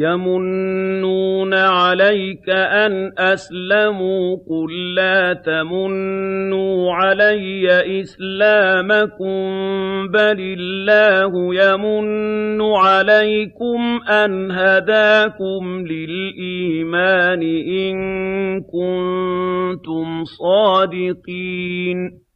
يَمُنُّونَ عَلَيْكَ أَنْ أَسْلَمُوا ۖ قُل لَّا تَمُنُّوا عَلَيَّ إِسْلَامَكُم ۖ بَلِ اللَّهُ يَمُنُّ عَلَيْكُمْ أَنْ هَدَاكُمْ لِلْإِيمَانِ إِن كُنتُمْ صَادِقِينَ